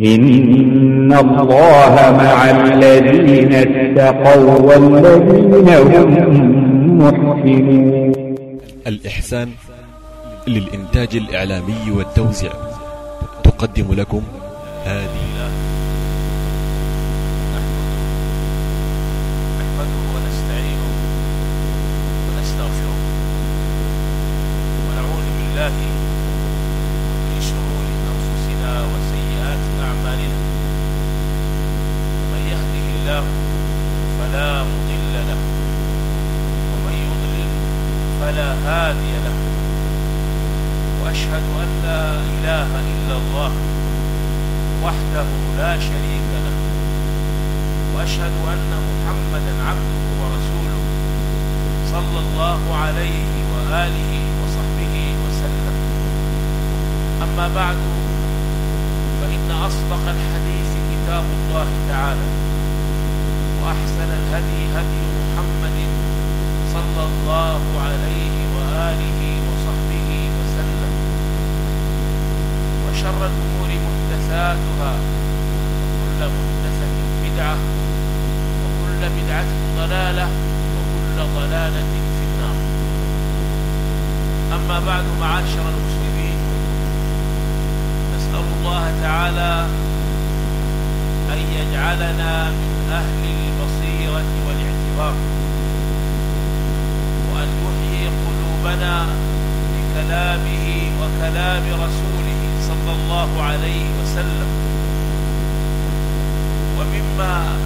إن الله مع الذين اتقوا والذين هم محسنون الإحسان للإنتاج الإعلامي والتوزيع تقدم لكم هذه ونستعينه ونستغفره ونعوذ بالله من شرور أنفسنا وسيئات أعمالنا من الله فلا مضل له. ومن يضلل فلا هادي له. وأشهد أن لا إله إلا الله وحده لا شريك له. وأشهد أن محمدا عبده ورسوله صلى الله عليه وآله وصحبه وسلم. أما بعد فإن أصدق الحديث كتاب الله تعالى. واحسن الهدي هدي محمد صلى الله عليه وآله وصحبه وسلم. وشر الأمور محدثاتها. وكل محدثة بدعة. وكل بدعة ضلالة. وكل ضلالة في النار. أما بعد معاشر المسلمين نسأل الله تعالى أن يجعلنا من أهل والاعتبار. وأن يحيي قلوبنا بكلامه وكلام رسوله صلى الله عليه وسلم. ومما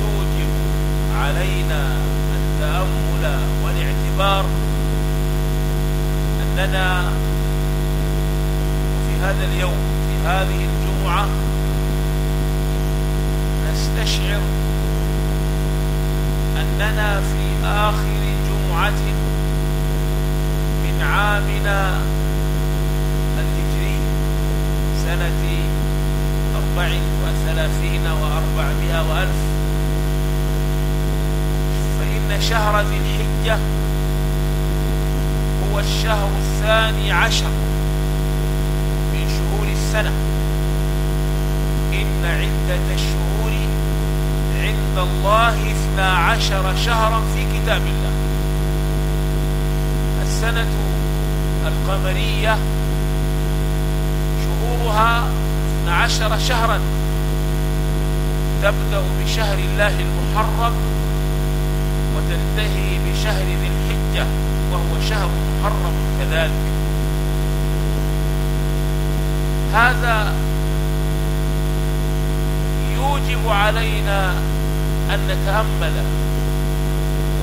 يوجب علينا التأمل والاعتبار أننا في هذا اليوم في هذه الجمعة نستشعر أننا في آخر جمعة من عامنا الهجري سنة أربع وثلاثين وأربعمائة وألف. فإن شهر ذي الحجة هو الشهر الثاني عشر من شهور السنة. إن عدة الشهور عند الله اثنا عشر شهرا في كتاب الله. السنة القمرية شهورها عشر شهرا. تبدأ بشهر الله المحرم وتنتهي بشهر ذي الحجة وهو شهر محرم كذلك. هذا يوجب علينا أن نتأمل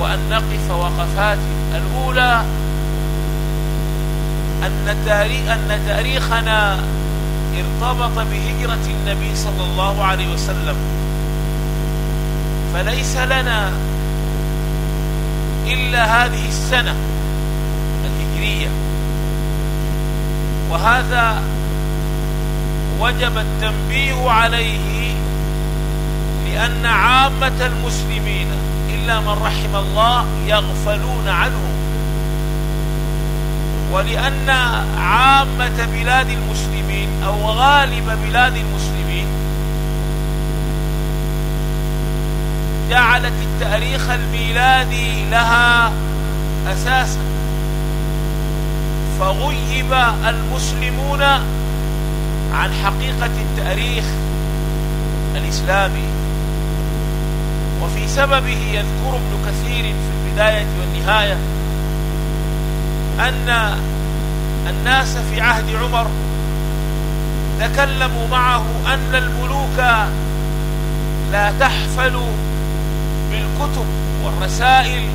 وأن نقف وقفات الأولى أن تاريخ أن تاريخنا ارتبط بهجرة النبي صلى الله عليه وسلم. فليس لنا إلا هذه السنة الهجرية. وهذا وجب التنبيه عليه لأن عامة المسلمين إلا من رحم الله يغفلون عنه. ولأن عامة بلاد المسلمين أو غالب بلاد المسلمين جعلت التاريخ الميلادي لها أساسا. فغيب المسلمون عن حقيقة التاريخ الإسلامي. وفي سببه يذكر ابن كثير في البداية والنهاية أن الناس في عهد عمر تكلموا معه أن الملوك لا تحفل بالكتب والرسائل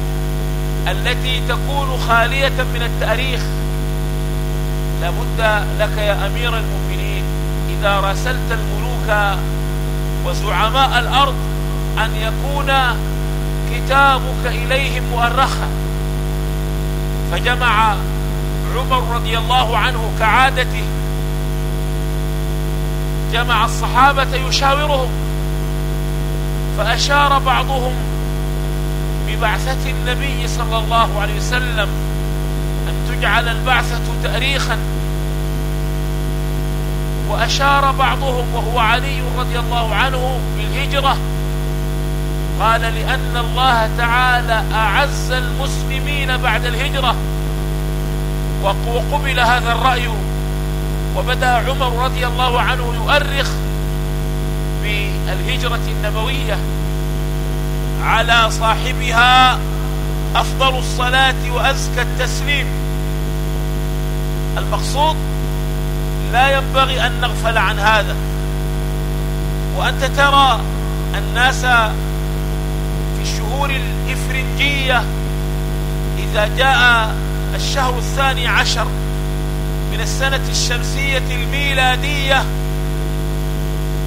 التي تكون خالية من التاريخ. لابد لك يا أمير المؤمنين إذا راسلت الملوك وزعماء الأرض أن يكون كتابك إليهم مؤرخا. فجمع عمر رضي الله عنه كعادته. جمع الصحابة يشاورهم. فأشار بعضهم ببعثة النبي صلى الله عليه وسلم أن تجعل البعثة تأريخا. وأشار بعضهم وهو علي رضي الله عنه بالهجرة قال لأن الله تعالى أعز المسلمين بعد الهجرة وقبل هذا الرأي وبدأ عمر رضي الله عنه يؤرخ بالهجرة النبوية على صاحبها أفضل الصلاة وأزكى التسليم. المقصود لا ينبغي أن نغفل عن هذا وأنت ترى الناس الشهور الإفرنجية إذا جاء الشهر الثاني عشر من السنة الشمسية الميلادية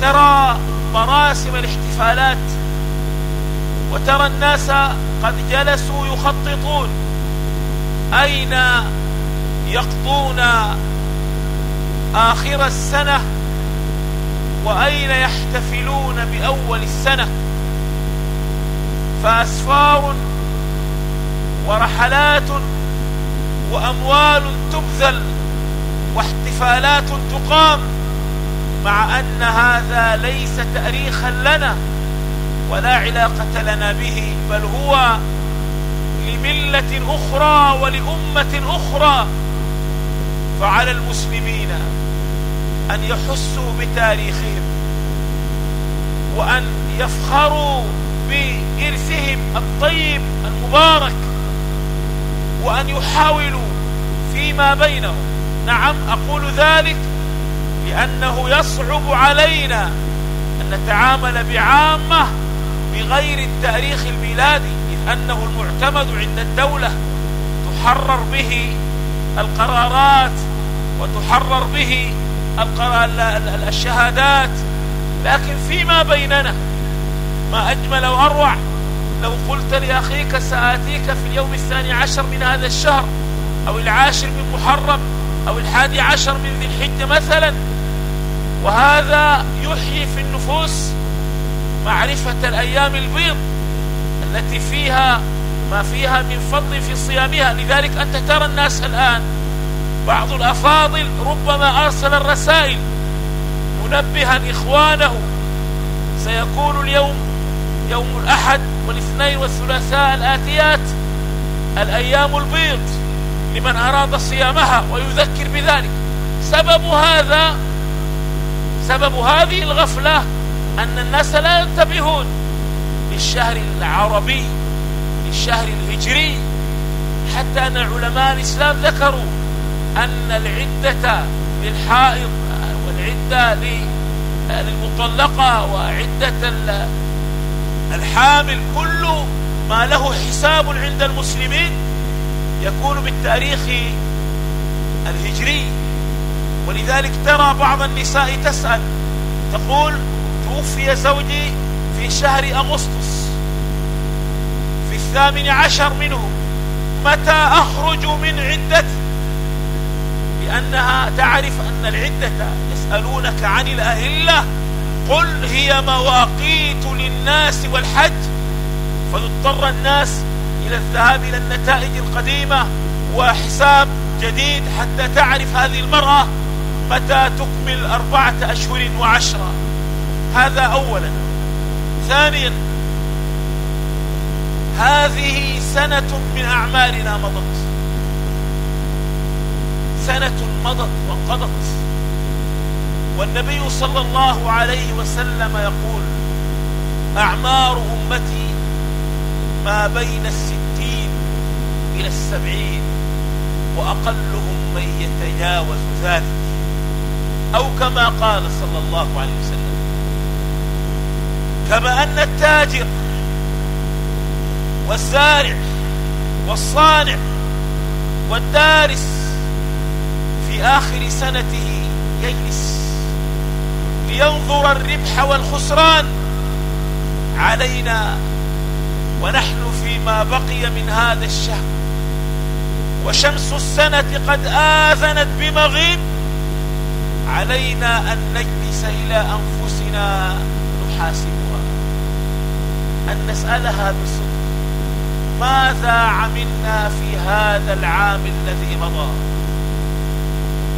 ترى مراسم الاحتفالات وترى الناس قد جلسوا يخططون أين يقضون آخر السنة وأين يحتفلون بأول السنة؟ فأسفار ورحلات وأموال تبذل واحتفالات تقام مع أن هذا ليس تأريخا لنا ولا علاقة لنا به بل هو لملة أخرى ولأمة أخرى. فعلى المسلمين أن يحسوا بتاريخهم وأن يفخروا بإرثهم الطيب المبارك وأن يحاولوا فيما بينهم. نعم أقول ذلك لأنه يصعب علينا أن نتعامل بعامة بغير التاريخ الميلادي إذ أنه المعتمد عند الدولة تحرر به القرارات وتحرر به الشهادات. لكن فيما بيننا ما أجمل وأروع. لو قلت لأخيك سآتيك في اليوم الثاني عشر من هذا الشهر أو العاشر من محرم أو الحادي عشر من ذي الحجة مثلا وهذا يحيي في النفوس معرفة الأيام البيض التي فيها ما فيها من فضل في صيامها. لذلك أنت ترى الناس الآن بعض الأفاضل ربما أرسل الرسائل منبها إخوانه. سيكون اليوم يوم الأحد والاثنين والثلاثاء الآتيات الأيام البيض لمن أراد صيامها ويذكر بذلك. سبب هذا سبب هذه الغفلة أن الناس لا ينتبهون للشهر العربي للشهر الهجري. حتى أن علماء الإسلام ذكروا أن العدة للحائض والعدة للمطلقة وعدة الحامل كل ما له حساب عند المسلمين يكون بالتاريخ الهجري. ولذلك ترى بعض النساء تسأل تقول توفي زوجي في شهر أغسطس في الثامن عشر منه متى أخرج من عدتي؟ لأنها تعرف أن العدة يسألونك عن الأهلة قل هي مواقيت للناس والحج فيضطر الناس إلى الذهاب إلى النتائج القديمة وحساب جديد حتى تعرف هذه المرأة متى تكمل أربعة أشهر وعشرة. هذا أولا. ثانيا هذه سنة من أعمالنا مضت. سنة مضت وانقضت والنبي صلى الله عليه وسلم يقول أعمار أمتي ما بين الستين إلى السبعين وأقلهم من يتجاوز ذلك أو كما قال صلى الله عليه وسلم كما أن التاجر والزارع والصانع والدارس في آخر سنته يجلس لينظر الربح والخسران علينا ونحن فيما بقي من هذا الشهر. وشمس السنة قد آذنت بمغيب. علينا أن نجلس إلى أنفسنا نحاسبها أن نسألها بصدق. ماذا عملنا في هذا العام الذي مضى؟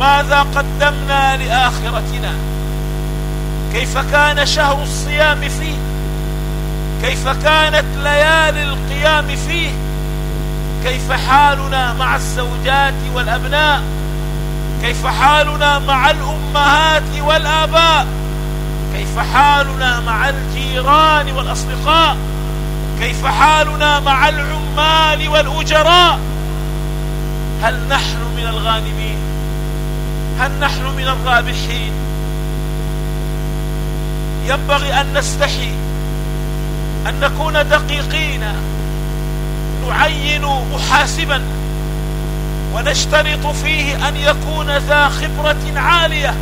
ماذا قدمنا لآخرتنا؟ كيف كان شهر الصيام فيه؟ كيف كانت ليالي القيام فيه؟ كيف حالنا مع الزوجات والأبناء؟ كيف حالنا مع الأمهات والآباء؟ كيف حالنا مع الجيران والأصدقاء؟ كيف حالنا مع العمال والأجراء؟ هل نحن من الغانمين هل نحن من الرابحين؟ ينبغي أن نستحي أن نكون دقيقين. نعين محاسبا. ونشترط فيه أن يكون ذا خبرة عالية.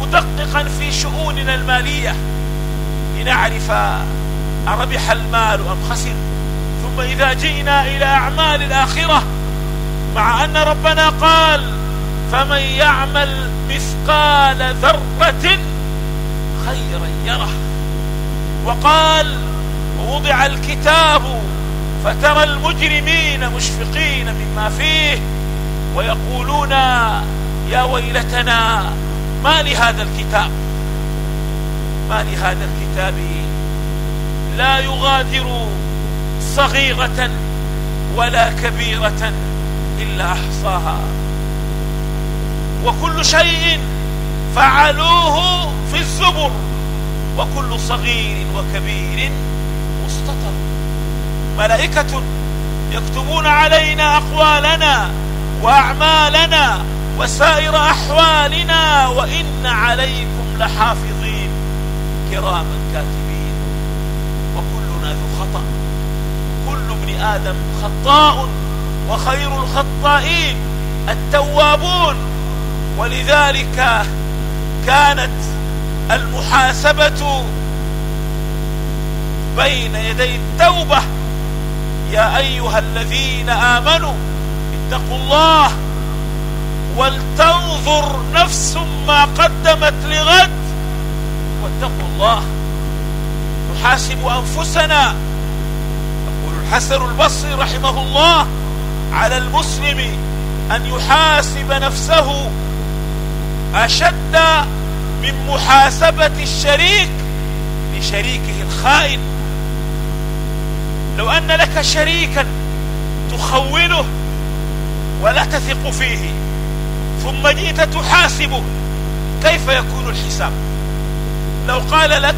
مدققا في شؤوننا المالية. لنعرف أربح المال أم خسر. ثم إذا جئنا إلى أعمال الآخرة مع أن ربنا قال فمن يعمل مثقال ذرة خيرا يره. وقال ووضع الكتاب فترى المجرمين مشفقين مما فيه ويقولون يا ويلتنا ما لهذا الكتاب؟ ما لهذا الكتاب؟ لا يغادر صغيرة ولا كبيرة إلا أحصاها. وكل شيء فعلوه في الزبر. وكل صغير وكبير مستطر. ملائكة يكتبون علينا أقوالنا وأعمالنا وسائر أحوالنا وإن عليكم لحافظين. كراما كاتبين. وكلنا ذو خطأ. كل ابن آدم خطاء وخير الخطائين التوابون. ولذلك كانت المحاسبة بين يدي التوبة. يا أيها الذين آمنوا اتقوا الله ولتنظر نفس ما قدمت لغد. واتقوا الله نحاسب أنفسنا. يقول الحسن البصري رحمه الله على المسلم أن يحاسب نفسه أشد من محاسبة الشريك لشريكه الخائن. لو أن لك شريكا تخونه ولا تثق فيه ثم جئت تحاسبه كيف يكون الحساب؟ لو قال لك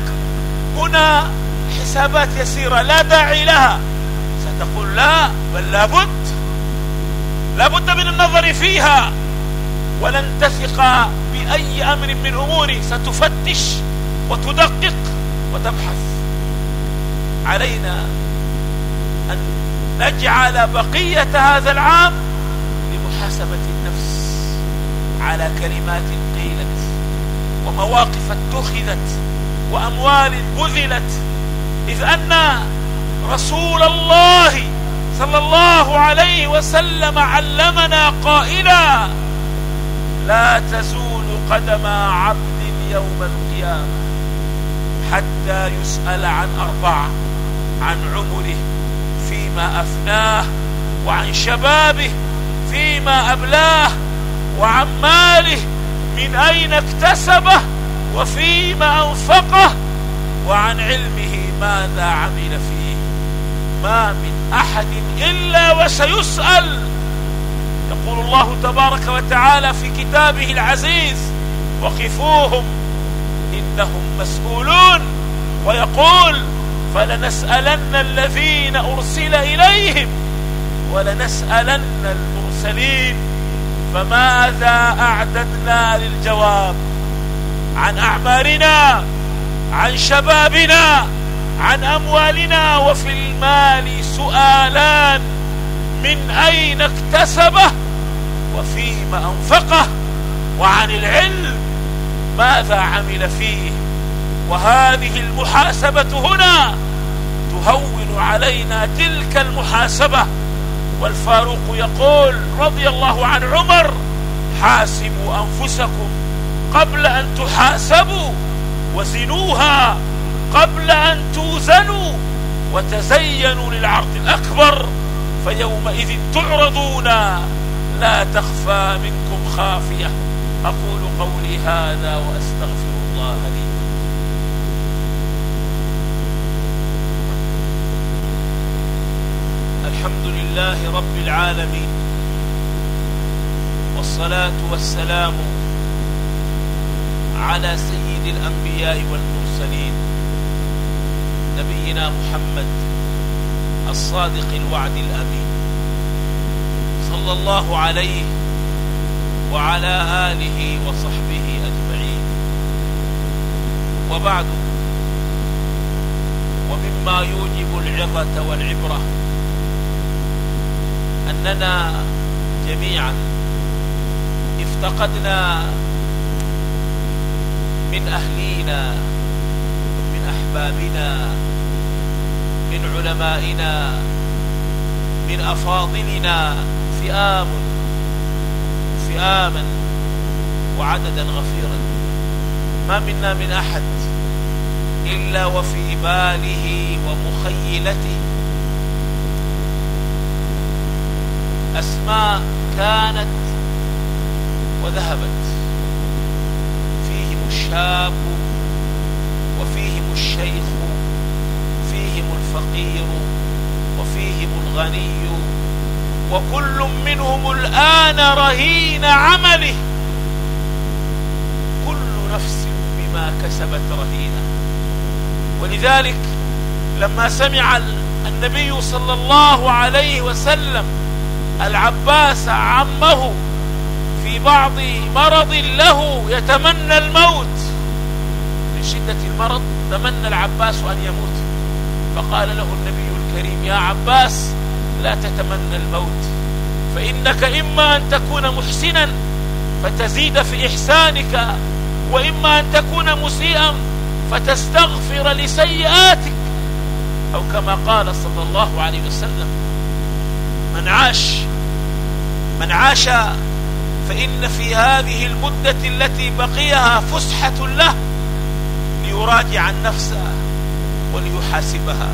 هنا حسابات يسيرة لا داعي لها ستقول لا بل لابد لابد من النظر فيها. ولن تثق بأي أمر من أموري. ستفتش وتدقق وتبحث. علينا أن نجعل بقية هذا العام لمحاسبة النفس على كلمات قيلت ومواقف اتخذت وأموال بذلت. إذ أن رسول الله صلى الله عليه وسلم علمنا قائلا لا تزول قدم عبد يوم القيامة حتى يسأل عن أربعة عن عمره فيما أفناه وعن شبابه فيما أبلاه وعن ماله من أين اكتسبه وفيما أنفقه وعن علمه ماذا عمل فيه. ما من أحد إلا وسيسأل. يقول الله تبارك وتعالى في كتابه العزيز وقفوهم إنهم مسؤولون. ويقول فلنسألن الذين أرسل إليهم ولنسألن المرسلين فماذا أعددنا للجواب؟ عن أعمارنا عن شبابنا عن أموالنا وفي المال سؤالان. من أين اكتسبه وفيما أنفقه وعن العلم ماذا عمل فيه وهذه المحاسبة هنا تهون علينا تلك المحاسبة والفاروق يقول رضي الله عن عمر حاسبوا أنفسكم قبل أن تحاسبوا وزنوها قبل أن توزنوا وتزينوا للعرض الأكبر فيومئذ تعرضون لا تخفى منكم خافية. أقول قولي هذا وأستغفر الله لي. الحمد لله رب العالمين والصلاة والسلام على سيد الأنبياء والمرسلين نبينا محمد الصادق الوعد الأمين. صلى الله عليه وعلى آله وصحبه أجمعين. وبعد. ومما يوجب العظة والعبرة. أننا جميعا افتقدنا من أهلينا من أحبابنا من علمائنا من أفاضلنا فئام فئاما وعددا غفيرا. ما منا من أحد إلا وفي باله ومخيلته. أسماء كانت وذهبت. فيهم الشاب وفيهم الشيخ فيهم الفقير وفيهم الغني. وكل منهم الآن رهين عمله. كل نفس بما كسبت رهينة. ولذلك لما سمع النبي صلى الله عليه وسلم العباس عمه في بعض مرض له يتمنى الموت. من شدة المرض تمنى العباس أن يموت. فقال له النبي الكريم يا عباس لا تتمنى الموت فإنك إما أن تكون محسنا فتزيد في إحسانك وإما أن تكون مسيئا فتستغفر لسيئاتك أو كما قال صلى الله عليه وسلم من عاش من عاش فإن في هذه المدة التي بقيها فسحة له ليراجع النفس وليحاسبها.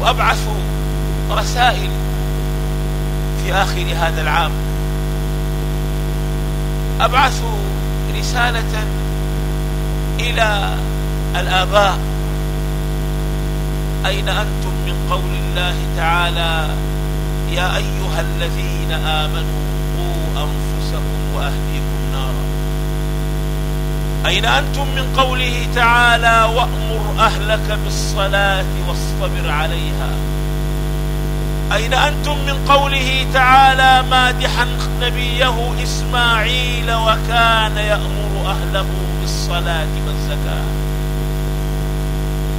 وأبعث رسائل في آخر هذا العام. أبعث رسالة إلى الآباء. أين أنتم من قول الله تعالى؟ يا أيها الذين آمنوا قوا أنفسكم وأهليكم. نارا أين أنتم من قوله تعالى وأمر أهلك بالصلاة واصطبر عليها؟ أين أنتم من قوله تعالى مادحا نبيه إسماعيل وكان يأمر أهله بالصلاة والزكاة؟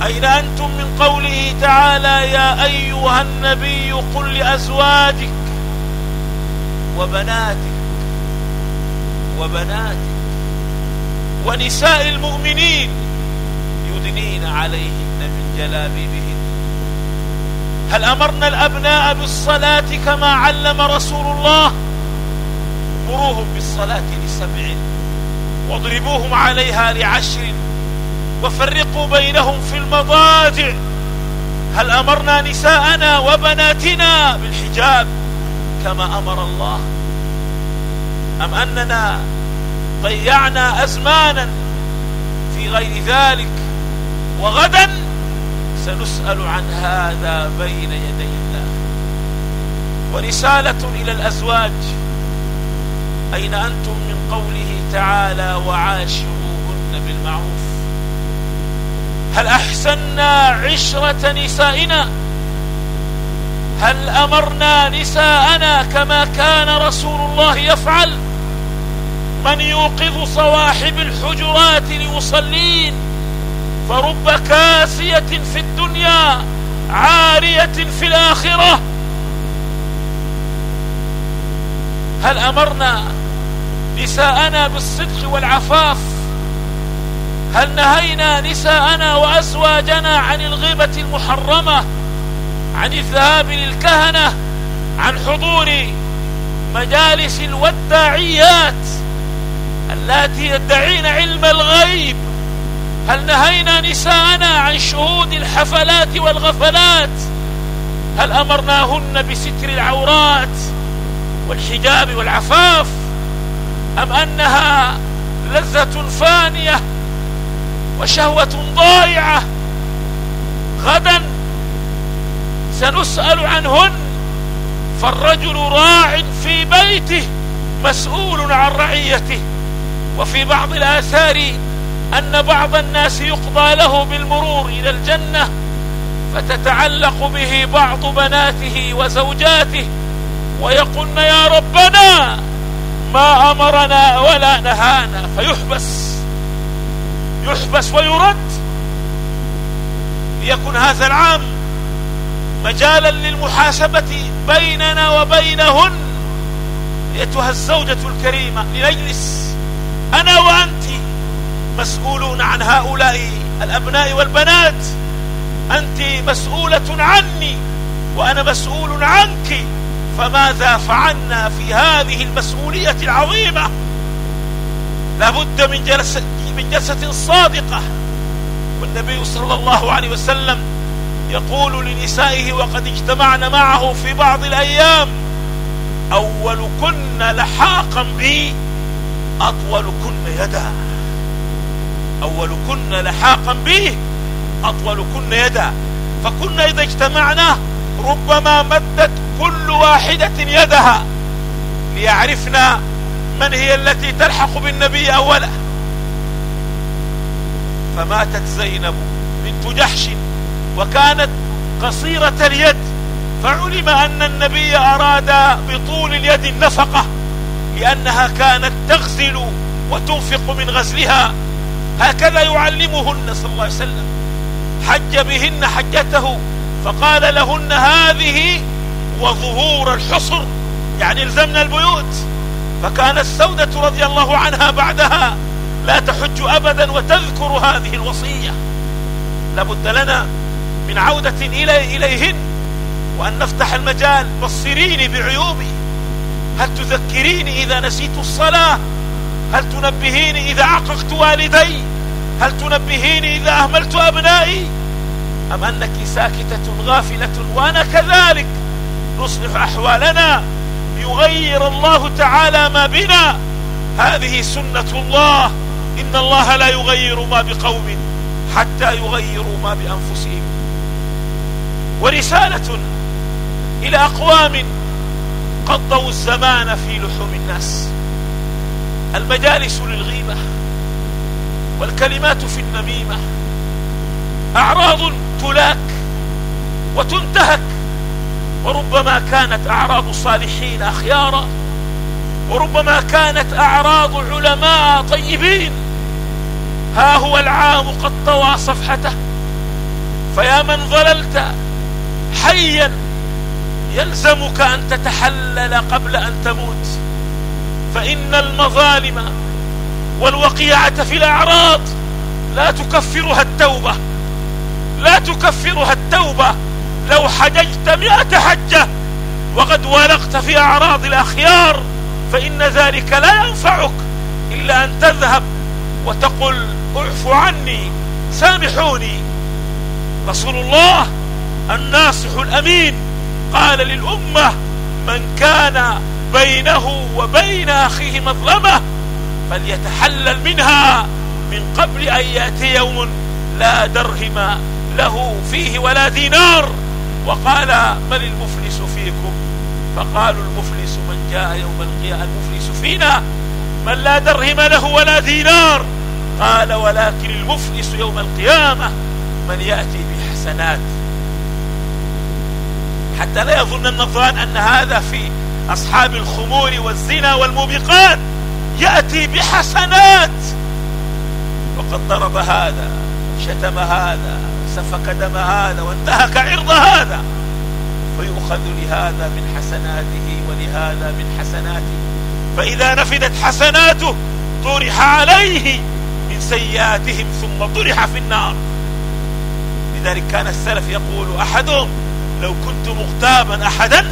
أين أنتم من قوله تعالى يا أيها النبي قل لأزواجك وبناتك وبناتك ونساء المؤمنين يدنين عليهن من جلابيبهن. هل أمرنا الأبناء بالصلاة كما علم رسول الله؟ مروهم بالصلاة لسبع واضربوهم عليها لعشر وفرقوا بينهم في المضاجع. هل أمرنا نساءنا وبناتنا بالحجاب كما أمر الله؟ أم أننا ضيعنا أزمانا في غير ذلك وغدا سنسأل عن هذا بين يدي الله. ورسالة إلى الأزواج أين أنتم من قوله تعالى وعاشروهن بالمعروف؟ هل أحسنا عشرة نسائنا؟ هل أمرنا نساءنا كما كان رسول الله يفعل؟ من يوقظ صواحب الحجرات ليصلين فرب كاسية في الدنيا عارية في الآخرة. هل أمرنا نساءنا بالصدق والعفاف؟ هل نهينا نساءنا وأزواجنا عن الغيبة المحرمة عن الذهاب للكهنة عن حضور مجالس الوداعيات؟ اللاتي يدعين علم الغيب. هل نهينا نساءنا عن شهود الحفلات والغفلات؟ هل أمرناهن بستر العورات والحجاب والعفاف؟ أم أنها لذة فانية وشهوة ضائعة؟ غدا سنسأل عنهن فالرجل راع في بيته مسؤول عن رعيته. وفي بعض الآثار أن بعض الناس يقضى له بالمرور إلى الجنة فتتعلق به بعض بناته وزوجاته ويقولن يا ربنا ما أمرنا ولا نهانا فيحبس يحبس ويرد. ليكن هذا العام مجالا للمحاسبة بيننا وبينهن. أيتها الزوجة الكريمة لنجلس أنا وأنت مسؤولون عن هؤلاء الأبناء والبنات. أنت مسؤولة عني وأنا مسؤول عنك. فماذا فعلنا في هذه المسؤولية العظيمة؟ لابد من جلسة, من جلسة صادقة. والنبي صلى الله عليه وسلم يقول لنسائه وقد اجتمعن معه في بعض الأيام. أول كن لحاقا بي أطول كن يدا. أول كن لحاقا به أطول كن يدا. فكنا إذا اجتمعنا ربما مدت كل واحدة يدها. ليعرفنا من هي التي تلحق بالنبي أولا. فماتت زينب بنت جحش وكانت قصيرة اليد. فعلم أن النبي أراد بطول اليد النفقة. لأنها كانت تغزل وتنفق من غزلها. هكذا يعلمهن صلى الله عليه وسلم. حج بهن حجته فقال لهن هذه وظهور الحصر يعني الزمنا البيوت. فكانت سودة رضي الله عنها بعدها لا تحج أبدا وتذكر هذه الوصية. لابد لنا من عودة إلي إليهن وأن نفتح المجال بصريني بعيوبي هل تذكريني إذا نسيت الصلاة؟ هل تنبهيني إذا عققت والدي؟ هل تنبهيني إذا أهملت أبنائي؟ أم أنك ساكتة غافلة وأنا كذلك؟ نصلح أحوالنا يغير الله تعالى ما بنا. هذه سنة الله. إن الله لا يغير ما بقوم حتى يغيروا ما بأنفسهم. ورسالة إلى أقوام قضوا الزمان في لحوم الناس. المجالس للغيبة والكلمات في النميمة. أعراض تلاك وتنتهك. وربما كانت أعراض صالحين أخيارا. وربما كانت أعراض علماء طيبين. ها هو العام قد طوى صفحته. فيا من ظللت حيا يلزمك أن تتحلل قبل أن تموت. فإن المظالم والوقيعة في الأعراض لا تكفرها التوبة. لا تكفرها التوبة. لو حججت مئة حجة وقد ولغت في أعراض الأخيار فإن ذلك لا ينفعك إلا أن تذهب وتقل اعفوا عني سامحوني. رسول الله الناصح الأمين. قال للأمة من كان بينه وبين أخيه مظلمة فليتحلل منها من قبل أن يأتي يوم لا درهم له فيه ولا دينار. وقال من المفلس فيكم؟ فقالوا المفلس من جاء يوم القيامة المفلس فينا. من لا درهم له ولا دينار. قال ولكن المفلس يوم القيامة من يأتي بحسنات. حتى لا يظن النظران أن هذا في أصحاب الخمور والزنا والموبقات. يأتي بحسنات. وقد ضرب هذا شتم هذا سفك دم هذا وانتهك عرض هذا. فيؤخذ لهذا من حسناته ولهذا من حسناته. فإذا نفدت حسناته طرح عليه من سيئاتهم ثم طرح في النار. لذلك كان السلف يقول أحدهم لو كنت مغتابا أحدا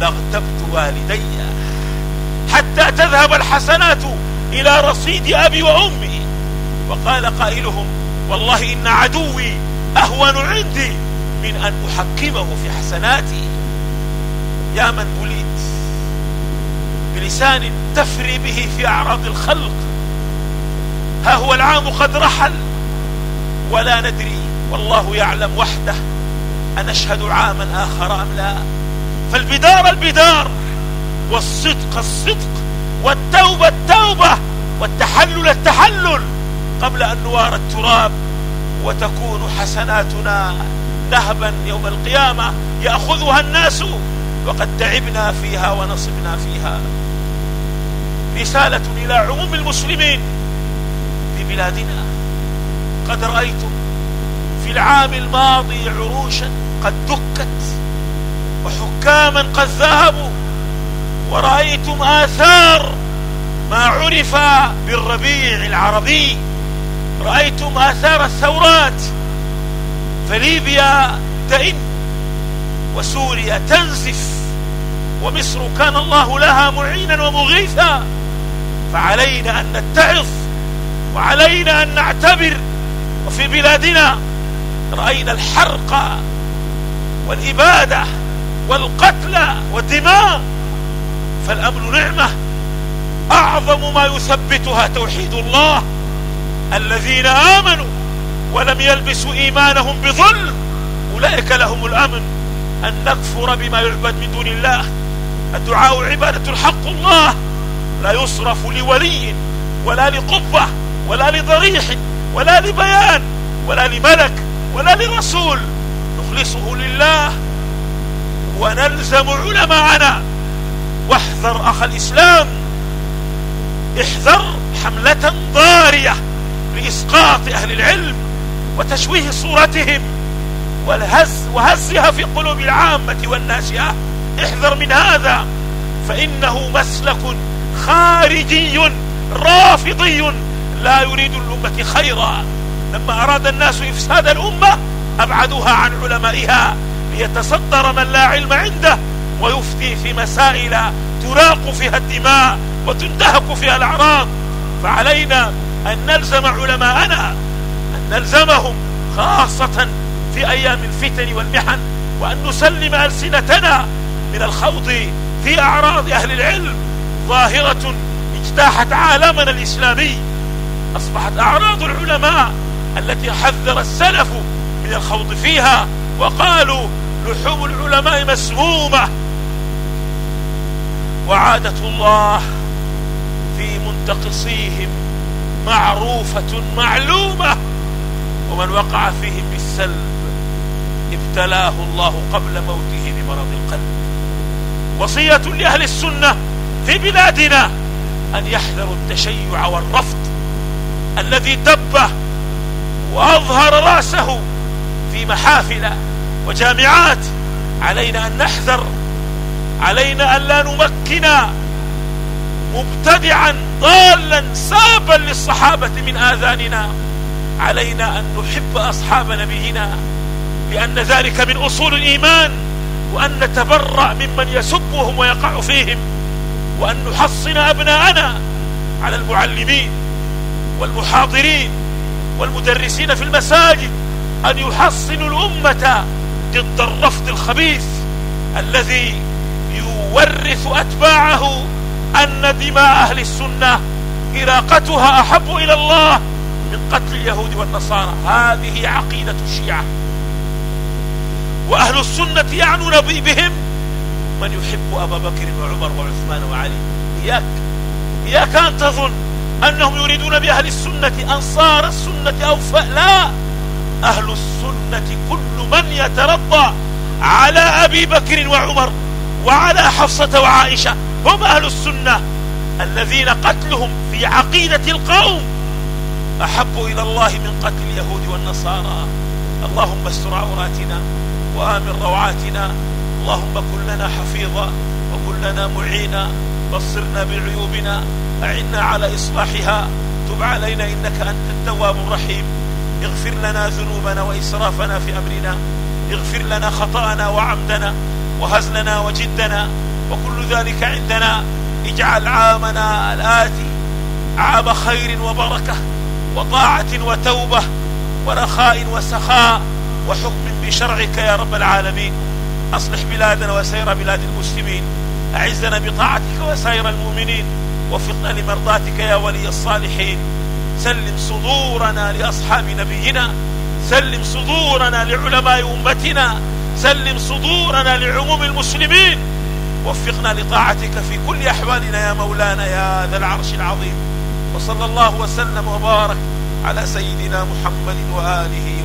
لاغتبت والدي. حتى تذهب الحسنات إلى رصيد أبي وأمي. وقال قائلهم والله إن عدوي أهون عندي من أن أحكمه في حسناتي. يا من بليت بلسان تفري به في أعراض الخلق. ها هو العام قد رحل ولا ندري والله يعلم وحده. أنشهد عاما آخر أم لا؟ فالبدار البدار والصدق الصدق والتوبة التوبة والتحلل التحلل قبل أن نوار التراب وتكون حسناتنا ذهبا يوم القيامة يأخذها الناس وقد تعبنا فيها ونصبنا فيها. رسالة إلى عموم المسلمين في بلادنا. قد رأيتم في العام الماضي عروشا قد دكت وحكاما قد ذهبوا ورأيتم آثار ما عرف بالربيع العربي. رأيتم آثار الثورات. فليبيا تئن وسوريا تنزف ومصر كان الله لها معينا ومغيثا. فعلينا أن نتعظ وعلينا أن نعتبر. وفي بلادنا رأينا الحرق والإبادة والقتل والدماء فالأمن نعمة. أعظم ما يثبتها توحيد الله الذين آمنوا ولم يلبسوا إيمانهم بظلم أولئك لهم الأمن. أن نكفر بما يعبد من دون الله. الدعاء عبادة الحق الله. لا يصرف لولي ولا لقبة ولا لضريح ولا لبيان ولا لملك ولا لرسول. نخلصه لله ونلزم علماءنا. واحذر أخ الإسلام. احذر حملة ضارية لإسقاط أهل العلم وتشويه صورتهم والهز وهزها في قلوب العامة والناشئة. احذر من هذا. فإنه مسلك خارجي رافضي. لا يريد الأمة خيرا. لما أراد الناس إفساد الأمة أبعدوها عن علمائها ليتصدر من لا علم عنده ويفتي في مسائل تراق فيها الدماء وتنتهك فيها الأعراض. فعلينا أن نلزم علماءنا أن نلزمهم خاصة في أيام الفتن والمحن وأن نسلم ألسنتنا من الخوض في أعراض أهل العلم. ظاهرة اجتاحت عالمنا الإسلامي أصبحت أعراض العلماء التي حذر السلف من الخوض فيها وقالوا لحوم العلماء مسمومة. وعادة الله في منتقصيهم معروفة معلومة ومن وقع فيهم بالسلب ابتلاه الله قبل موته بمرض القلب. وصية لأهل السنة في بلادنا أن يحذروا التشيع والرفض الذي دب وأظهر رأسه في محافل وجامعات. علينا أن نحذر. علينا أن لا نمكن مبتدعا ضالا سابا للصحابة من آذاننا. علينا أن نحب أصحاب نبينا لأن ذلك من أصول الإيمان وأن نتبرأ ممن يسبهم ويقع فيهم وأن نحصن أبناءنا على المعلمين والمحاضرين والمدرسين في المساجد. أن يحصنوا الأمة ضد الرفض الخبيث الذي يورث أتباعه أن دماء أهل السنة إراقتها أحب إلى الله من قتل اليهود والنصارى. هذه عقيدة الشيعة. وأهل السنة يعنون بهم من يحب أبا بكر وعمر وعثمان وعلي. إياك. إياك أن تظن أنهم يريدون بأهل السنة أنصار السنة أو لا. أهل السنة كل من يترضى على أبي بكر وعمر وعلى حفصة وعائشة هم أهل السنة الذين قتلهم في عقيدة القوم. أحب إلى الله من قتل اليهود والنصارى. اللهم استر عوراتنا وآمن روعاتنا. اللهم كن لنا حفيظا وكن لنا معينا. بصرنا بعيوبنا. أعنا على إصلاحها. تب علينا إنك أنت التواب الرحيم. اغفر لنا ذنوبنا وإسرافنا في أمرنا. اغفر لنا خطأنا وعمدنا وهزلنا وجدنا. وكل ذلك عندنا. اجعل عامنا الآتي عام خير وبركة وطاعة وتوبة ورخاء وسخاء وحكم بشرعك يا رب العالمين. أصلح بلادنا وسير بلاد المسلمين. أعزنا بطاعتك وسائر المؤمنين. وفقنا لمرضاتك يا ولي الصالحين. سلم صدورنا لأصحاب نبينا. سلم صدورنا لعلماء أمتنا. سلم صدورنا لعموم المسلمين. وفقنا لطاعتك في كل أحوالنا يا مولانا يا ذا العرش العظيم. وصلى الله وسلم وبارك على سيدنا محمد وآله